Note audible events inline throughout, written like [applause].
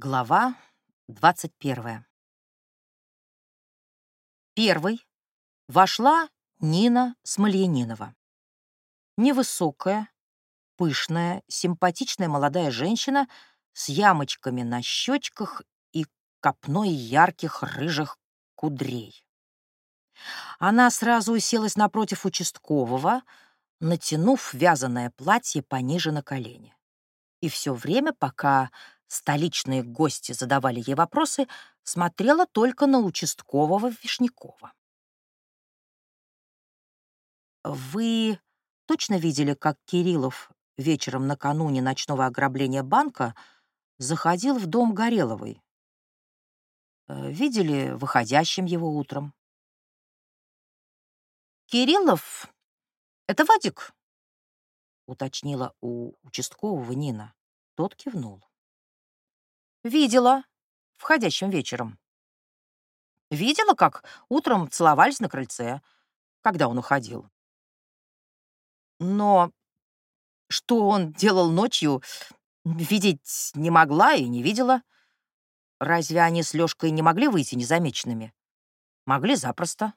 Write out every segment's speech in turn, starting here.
Глава 21. Первой вошла Нина Смольянинова. Невысокая, пышная, симпатичная молодая женщина с ямочками на щечках и копной ярких рыжих кудрей. Она сразу уселась напротив участкового, натянув вязаное платье пониже на колени. И все время, пока столичные гости задавали ей вопросы, смотрела только на участкового Вишнякова. «Вы точно видели, как Кириллов вечером накануне ночного ограбления банка заходил в дом Гореловой? Э, видели выходящим его утром?» «Кириллов — это Вадик?» — уточнила у участкового Нина. Тот кивнул. Видела. Входящим вечером. Видела, как утром целовались на крыльце, когда он уходил. Но что он делал ночью, видеть не могла и не видела. Разве они с Лёшкой не могли выйти незамеченными? Могли запросто.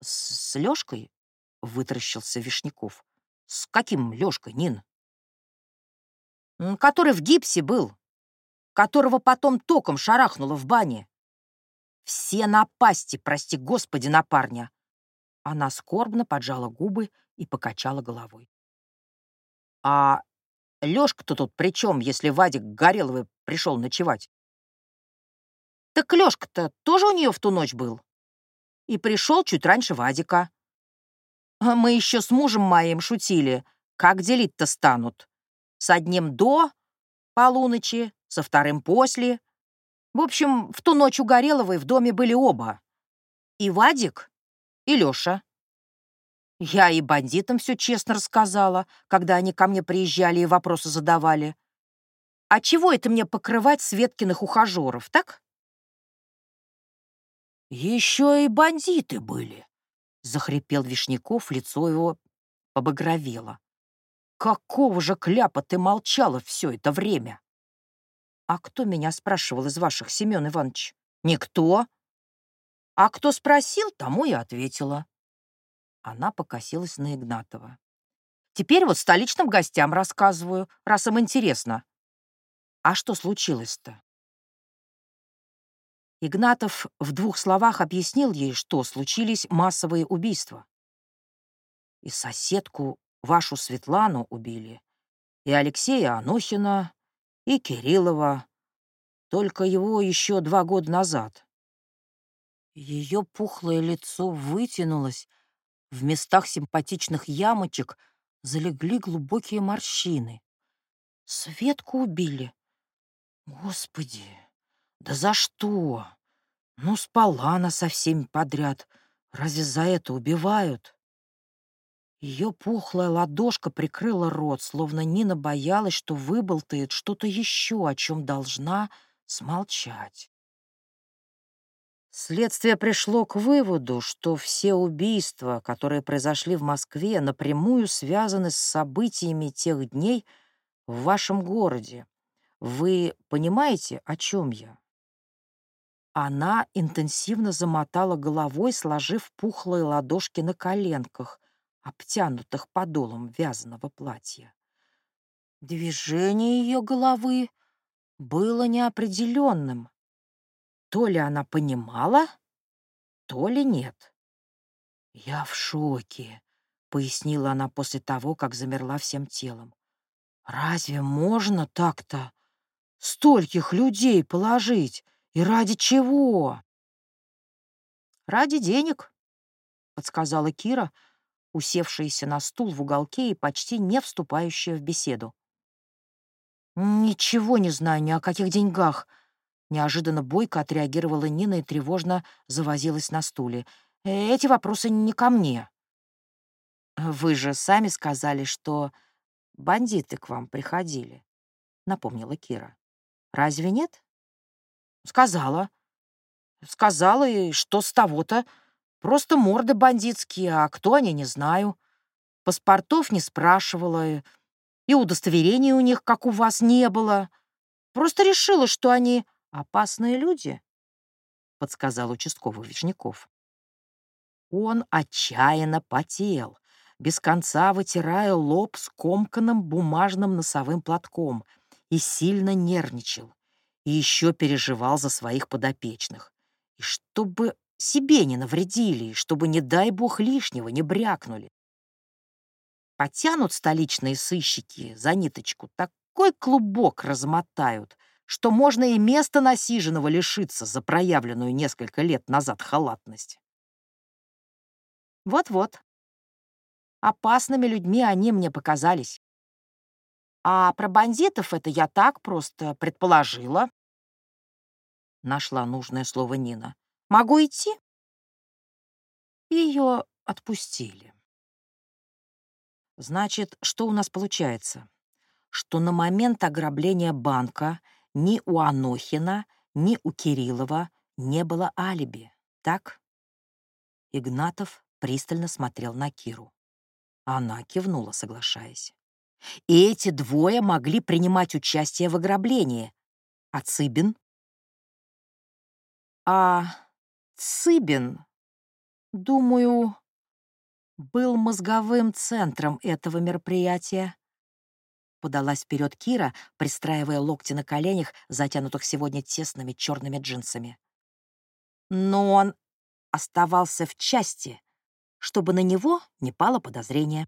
С, Лёшкой? — вытаращился Вишняков. «С каким Лёшкой, Нин?» Который в гипсе был, которого потом током шарахнуло в бане. Все напасти, прости господи, на парня. Она скорбно поджала губы и покачала головой. А Лёшка-то тут при чем, если Вадик Гореловый пришел ночевать? Так Лёшка-то тоже у нее в ту ночь был. И пришел чуть раньше Вадика. Мы еще с мужем моим шутили, как делить-то станут. С одним до полуночи, со вторым после. В общем, в ту ночь у Гореловой в доме были оба. И Вадик, и Лёша. Я и бандитам все честно рассказала, когда они ко мне приезжали и вопросы задавали. А чего это мне покрывать Светкиных ухажеров, так? Еще и бандиты были, — захрипел Вишняков, лицо его побагровело. Какого же кляпа ты молчала все это время? А кто меня спрашивал из ваших, Семен Иванович? Никто. А кто спросил, тому и ответила. Она покосилась на Игнатова. Теперь вот столичным гостям рассказываю, раз им интересно. А что случилось-то? Игнатов в двух словах объяснил ей, что случились массовые убийства. И соседку вашу Светлану убили, и Алексея Анохина, и Кириллова, только его еще два года назад. Ее пухлое лицо вытянулось, в местах симпатичных ямочек залегли глубокие морщины. Светку убили? Господи, да за что? Ну, спала она со всеми подряд. Разве за это убивают? Ее пухлая ладошка прикрыла рот, словно Нина боялась, что выболтает что-то еще, о чем должна смолчать. Следствие пришло к выводу, что все убийства, которые произошли в Москве, напрямую связаны с событиями тех дней в вашем городе. Вы понимаете, о чем я? Она интенсивно замотала головой, сложив пухлые ладошки на коленках, обтянутых подолом вязаного платья. Движение ее головы было неопределенным. То ли она понимала, то ли нет. «Я в шоке», — пояснила она после того, как замерла всем телом. «Разве можно так-то стольких людей положить? И ради чего?» «Ради денег», — подсказала Кира, — усевшаяся на стул в уголке и почти не вступающая в беседу. «Ничего не знаю ни о каких деньгах», — неожиданно бойко отреагировала Нина и тревожно завозилась на стуле. «Эти вопросы не ко мне». «Вы же сами сказали, что бандиты к вам приходили», — напомнила Кира. «Разве нет?» «Сказала. Сказала, и что с того-то?» Просто морды бандитские, а кто они, не знаю. Паспортов не спрашивала, и удостоверений у них, как у вас, не было. просто решила, что они опасные люди, подсказал участковый Вишняков. Он отчаянно потел, без конца вытирая лоб скомканным бумажным носовым платком и сильно нервничал, и еще переживал за своих подопечных. И чтобы себе не навредили, чтобы, не дай бог, лишнего не брякнули. Потянут столичные сыщики за ниточку, такой клубок размотают, что можно и место насиженного лишиться за проявленную несколько лет назад халатность. Вот-вот. Опасными людьми они мне показались. А про бандитов это я так просто предположила. Нашла нужное слово Нина. Могу идти? Ее отпустили. Значит, что у нас получается? Что на момент ограбления банка ни у Анохина, ни у Кириллова не было алиби, так? Игнатов пристально смотрел на Киру. Она кивнула, соглашаясь. И эти двое могли принимать участие в ограблении. А Цыбин? А Цыбин, думаю, был мозговым центром этого мероприятия. Подалась вперед Кира, пристраивая локти на коленях, затянутых сегодня тесными черными джинсами. Но он оставался в части, чтобы на него не пало подозрение.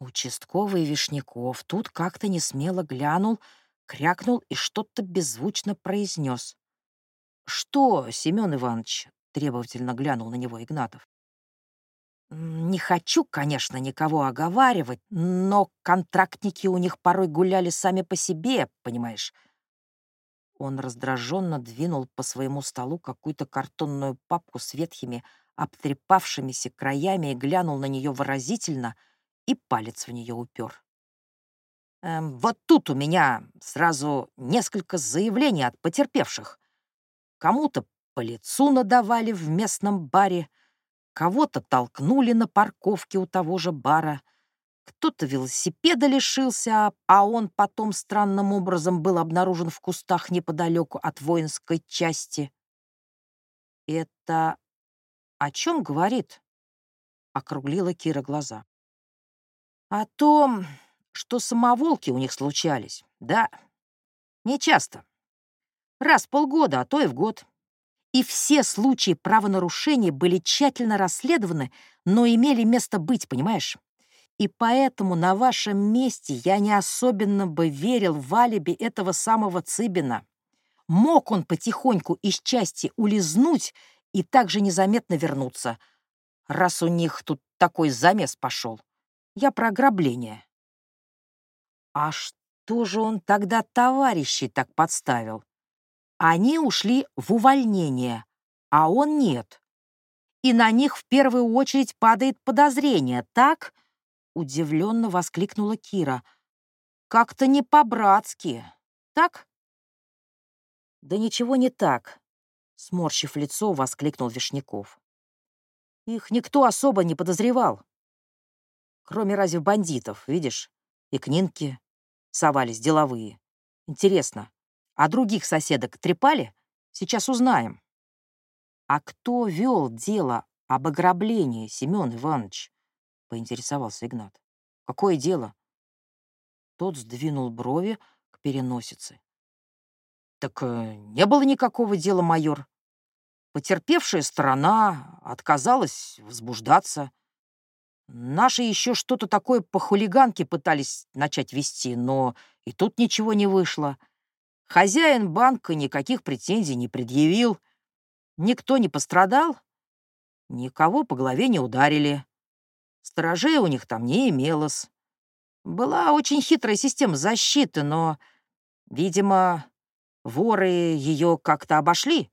Участковый Вишняков тут как-то не смело глянул, крякнул и что-то беззвучно произнес. «Что, Семен Иванович?» — требовательно глянул на него Игнатов. «Не хочу, конечно, никого оговаривать, но контрактники у них порой гуляли сами по себе, понимаешь?» Он раздраженно двинул по своему столу какую-то картонную папку с ветхими, обтрепавшимися краями и глянул на нее выразительно и палец в нее упер. Эм, «Вот тут у меня сразу несколько заявлений от потерпевших. Кому-то по лицу надавали в местном баре, кого-то толкнули на парковке у того же бара, кто-то велосипеда лишился, а он потом странным образом был обнаружен в кустах неподалеку от воинской части. Это «О чем говорит?» — округлила Кира глаза. «О том, что самоволки у них случались, да. Не часто. Раз в полгода, а то и в год. И все случаи правонарушений были тщательно расследованы, но имели место быть, понимаешь? И поэтому на вашем месте я не особенно бы верил в алиби этого самого Цыбина. Мог он потихоньку из части улизнуть и также незаметно вернуться, раз у них тут такой замес пошел. Я про ограбление. А что же он тогда товарищей так подставил? Они ушли в увольнение, а он нет. И на них в первую очередь падает подозрение, так? Удивленно воскликнула Кира. Как-то не по-братски, так? Да ничего не так, Сморщив лицо, воскликнул Вишняков. Их никто особо не подозревал. Кроме разве бандитов, видишь? И книнки совались деловые. Интересно, а других соседок трепали? Сейчас узнаем. А кто вел дело об ограблении, Семен Иванович? Поинтересовался Игнат. Какое дело? Тот сдвинул брови к переносице. Так э, не было никакого дела, майор. Потерпевшая сторона отказалась возбуждаться. Наши еще что-то такое по хулиганке пытались начать вести, но и тут ничего не вышло. Хозяин банка никаких претензий не предъявил. Никто не пострадал, никого по голове не ударили. Сторожей у них там не имелось. Была очень хитрая система защиты, но, видимо, воры ее как-то обошли.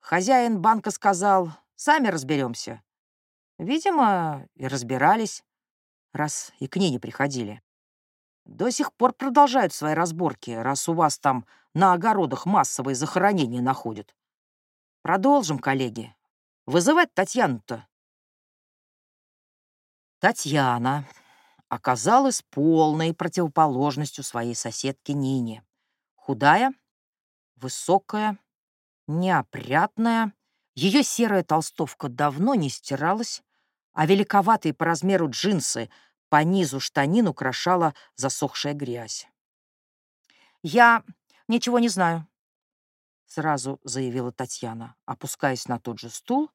Хозяин банка сказал, сами разберемся. Видимо, и разбирались, раз и к ней не приходили. До сих пор продолжают свои разборки, раз у вас там на огородах массовые захоронения находят. Продолжим, коллеги. Вызывать Татьяну-то. Татьяна, оказалась полной противоположностью своей соседки Нине. Худая, высокая, неопрятная, ее серая толстовка давно не стиралась, а великоватые по размеру джинсы по низу штанин украшала засохшая грязь. «Я ничего не знаю», — сразу заявила Татьяна, опускаясь на тот же стул,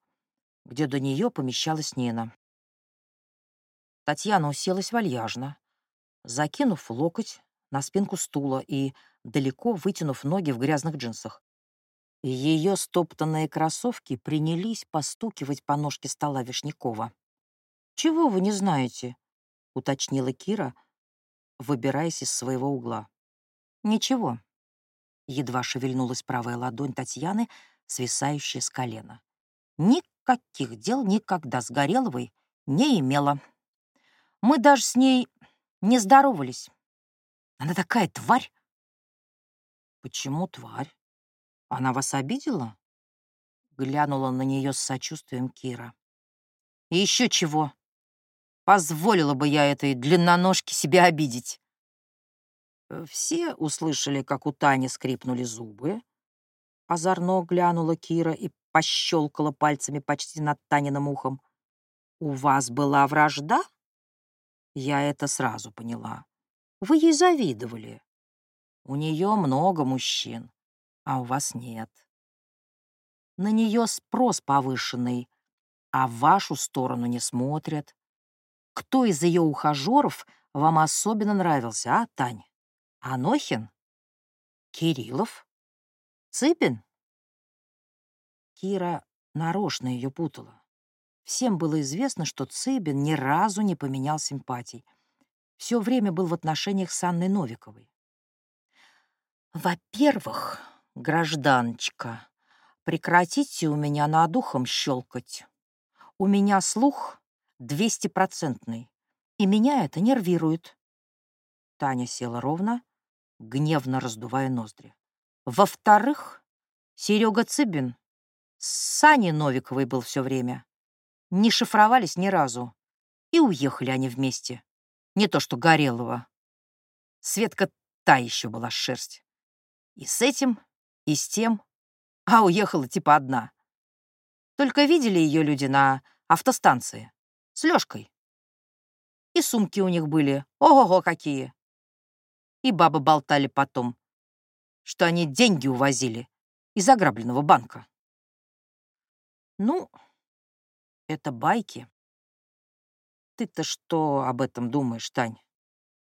где до нее помещалась Нина. Татьяна уселась вальяжно, закинув локоть на спинку стула и далеко вытянув ноги в грязных джинсах. Ее стоптанные кроссовки принялись постукивать по ножке стола Вишнякова. «Чего вы не знаете?» — уточнила Кира, выбираясь из своего угла. «Ничего». Едва шевельнулась правая ладонь Татьяны, свисающая с колена. «Никаких дел никогда с Гореловой не имела. Мы даже с ней не здоровались. Она такая тварь!» «Почему тварь? Она вас обидела?» Глянула на нее с сочувствием Кира. «И еще чего? Позволила бы я этой длинноножке себя обидеть!» Э, все услышали, как у Тани скрипнули зубы. Озорно глянула Кира и пощелкала пальцами почти над Таниным ухом. «У вас была вражда?» Я это сразу поняла. Вы ей завидовали. У нее много мужчин, а у вас нет. На нее спрос повышенный, а в вашу сторону не смотрят. Кто из ее ухажеров вам особенно нравился, а, Тань? Анохин? Кириллов? Цыпин? Кира нарочно ее путала. Всем было известно, что Цыбин ни разу не поменял симпатий. Все время был в отношениях с Анной Новиковой. «Во-первых, гражданочка, прекратите у меня над ухом щелкать. У меня слух двестипроцентный, и меня это нервирует». Таня села ровно, гневно раздувая ноздри. «Во-вторых, Серега Цыбин с Саней Новиковой был все время не шифровались ни разу. И уехали они вместе. Не то что Горелого. Светка та еще была шерсть. И с этим, и с тем. А уехала типа одна. Только видели ее люди на автостанции. С Лёшкой. И сумки у них были. Ого-го, какие. И бабы болтали потом, что они деньги увозили из ограбленного банка. Ну, это байки. Ты-то что об этом думаешь, Тань?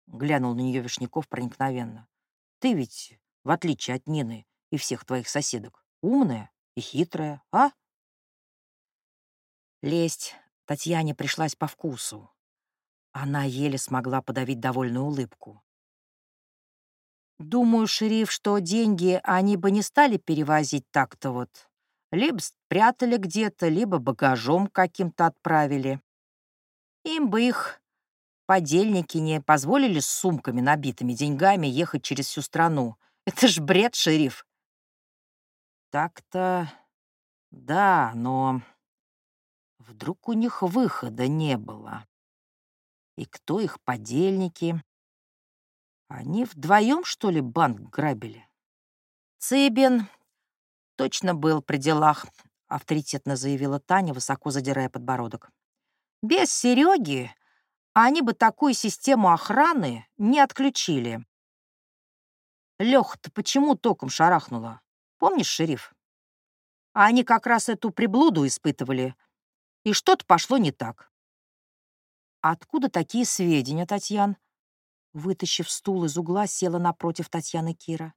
Глянул на нее Вишняков проникновенно. Ты ведь, в отличие от Нины и всех твоих соседок, умная и хитрая, а? Лесть Татьяне пришлась по вкусу. Она еле смогла подавить довольную улыбку. Думаю, шериф, что деньги они бы не стали перевозить так-то вот. Либо спрятали где-то, либо багажом каким-то отправили. Им бы их подельники не позволили с сумками, набитыми деньгами, ехать через всю страну. Это ж бред, шериф. Так-то да, но вдруг у них выхода не было. И кто их подельники? Они вдвоем, что ли, банк грабили? Цыбин точно был при делах», — авторитетно заявила Таня, высоко задирая подбородок. «Без Сереги они бы такую систему охраны не отключили». «Лёха-то почему током шарахнула? Помнишь, шериф? А они как раз эту приблуду испытывали, и что-то пошло не так». «Откуда такие сведения, Татьян?» Вытащив стул из угла, села напротив Татьяны Кира.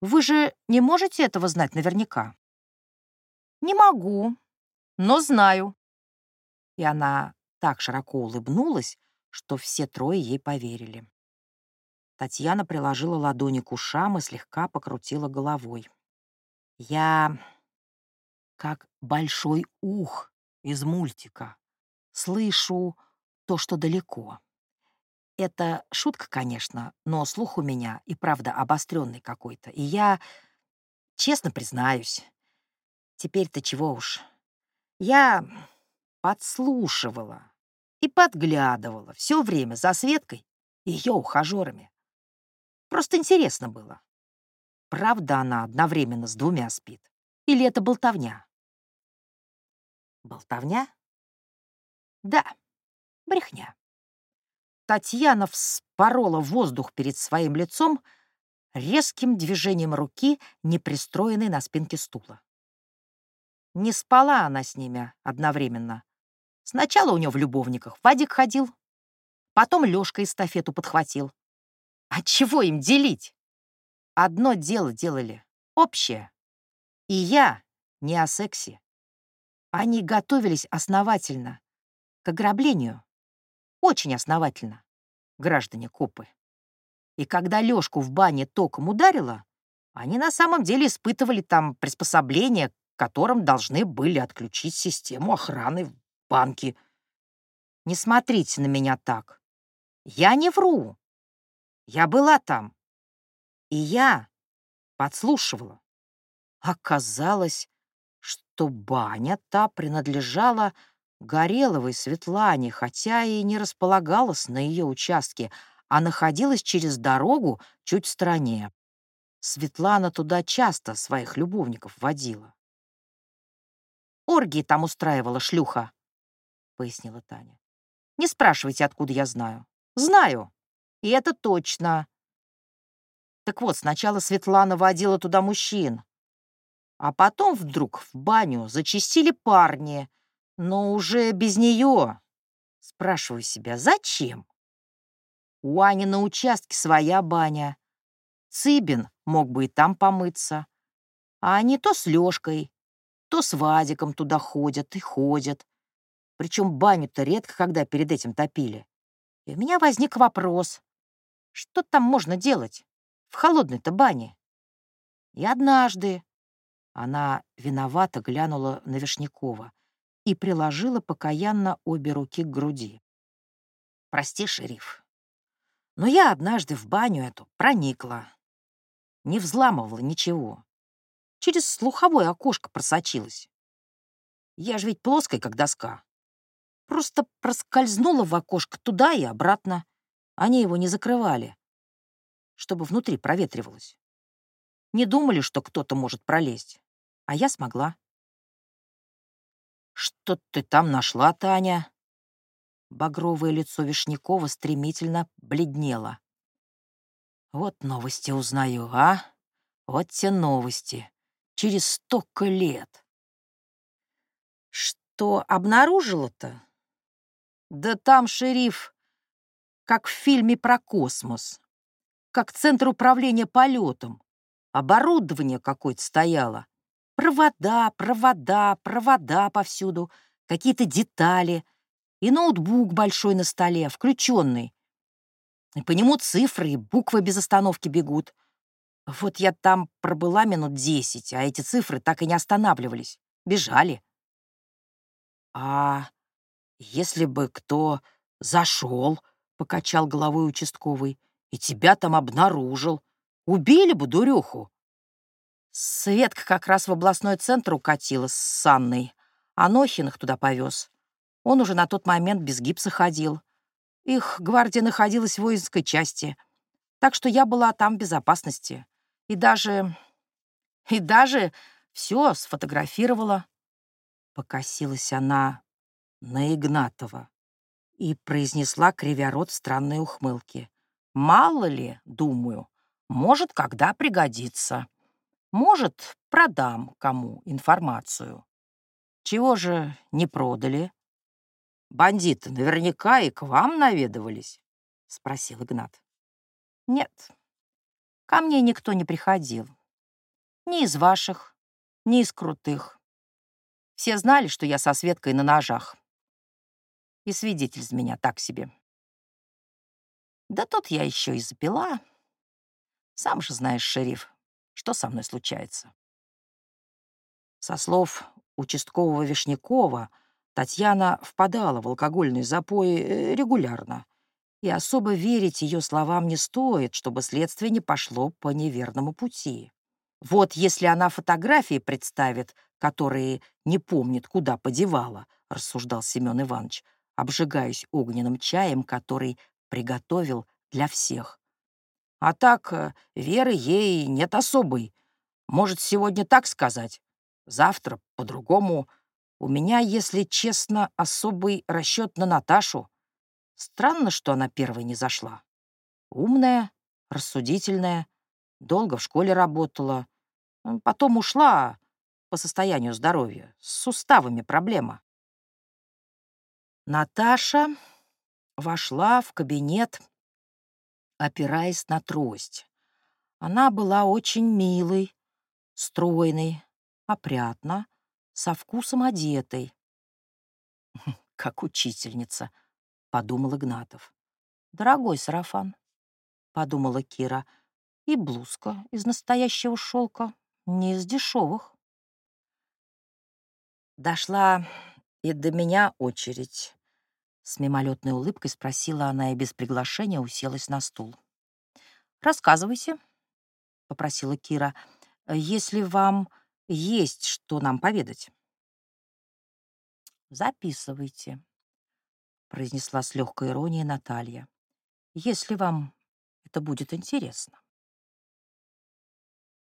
Вы же не можете этого знать наверняка?» «Не могу, но знаю». И она так широко улыбнулась, что все трое ей поверили. Татьяна приложила ладони к ушам и слегка покрутила головой. «Я как большой ух из мультика. Слышу то, что далеко. Это шутка, конечно, но слух у меня и правда обостренный какой-то. И я, честно признаюсь, теперь-то чего уж. Я подслушивала и подглядывала все время за Светкой и ее ухажерами. Просто интересно было. Правда она одновременно с двумя спит? Или это болтовня? Болтовня? Да, брехня. Татьяна вспорола воздух перед своим лицом резким движением руки, не пристроенной на спинке стула. Не спала она с ними одновременно. Сначала у нее в любовниках Вадик ходил, потом Лёшка эстафету подхватил. А чего им делить? Одно дело делали, общее. И я не о сексе. Они готовились основательно, к ограблению. Очень основательно, граждане копы. И когда Лёшку в бане током ударило, они на самом деле испытывали там приспособление, которым должны были отключить систему охраны в банке. Не смотрите на меня так. Я не вру. Я была там. И я подслушивала. Оказалось, что баня та принадлежала Гореловой Светлане, хотя и не располагалась на ее участке, а находилась через дорогу чуть в стороне. Светлана туда часто своих любовников водила. «Оргии там устраивала шлюха», — пояснила Таня. «Не спрашивайте, откуда я знаю. Знаю. И это точно. Так вот, сначала Светлана водила туда мужчин, а потом вдруг в баню зачистили парни, но уже без нее. Спрашиваю себя, зачем? У Ани на участке своя баня. Цыбин мог бы и там помыться. А они то с Лёшкой, то с Вадиком туда ходят и ходят. Причем баню-то редко когда перед этим топили. И у меня возник вопрос, что там можно делать в холодной-то бане? И однажды она виновато глянула на Вишнякова и приложила покаянно обе руки к груди. «Прости, шериф, но я однажды в баню эту проникла. Не взламывала ничего. Через слуховое окошко просочилась. Я же ведь плоская, как доска. Просто проскользнула в окошко туда и обратно. Они его не закрывали, чтобы внутри проветривалось. Не думали, что кто-то может пролезть. А я смогла. «Что ты там нашла, Таня?» Багровое лицо Вишнякова стремительно бледнело. «Вот новости узнаю, а? Вот те новости. Через столько лет». «Что обнаружила-то?» «Да там шериф, как в фильме про космос, как центр управления полетом. Оборудование какое-то стояло. Провода, провода, провода повсюду, какие-то детали — и ноутбук большой на столе, включенный. И по нему цифры и буквы без остановки бегут. Вот я там пробыла минут десять, а эти цифры так и не останавливались. Бежали. А если бы кто зашел, покачал головой участковый, и тебя там обнаружил, убили бы дуреху. Светка как раз в областной центр укатила с Анной, а Нохиных туда повез. Он уже на тот момент без гипса ходил. Их гвардия находилась в воинской части, так что я была там в безопасности. И даже... и даже все сфотографировала. Покосилась она на Игнатова и произнесла, кривя рот, странные ухмылки. «Мало ли, думаю, может, когда пригодится. Может, продам кому информацию. Чего же не продали?» Бандиты наверняка и к вам наведывались, — спросил Игнат. Нет, ко мне никто не приходил. Ни из ваших, ни из крутых. Все знали, что я со Светкой на ножах. И свидетель из меня так себе. Да тут я еще и запила. Сам же знаешь, шериф, что со мной случается. Со слов участкового Вишнякова — Татьяна впадала в алкогольные запои э, регулярно, и особо верить ее словам не стоит, чтобы следствие не пошло по неверному пути. Вот если она фотографии представит, которые не помнит, куда подевала, рассуждал Семен Иванович, обжигаясь огненным чаем, который приготовил для всех. А так, э, веры ей нет особой. Может, сегодня так сказать, завтра по-другому. У меня, если честно, особый расчет на Наташу. Странно, что она первой не зашла. Умная, рассудительная, долго в школе работала. Потом ушла по состоянию здоровья. С суставами проблема. Наташа вошла в кабинет, опираясь на трость. Она была очень милой, стройной, опрятно, со вкусом одетой. [laughs] «Как учительница», — подумал Игнатов. «Дорогой сарафан», — подумала Кира, — «и блузка из настоящего шелка, не из дешевых». Дошла и до меня очередь. С мимолетной улыбкой спросила она и без приглашения уселась на стул. «Рассказывайте», — попросила Кира, — «если вам есть что нам поведать». «Записывайте», — произнесла с легкой иронией Наталья, «если вам это будет интересно».